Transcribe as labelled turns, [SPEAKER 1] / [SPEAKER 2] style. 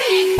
[SPEAKER 1] everything.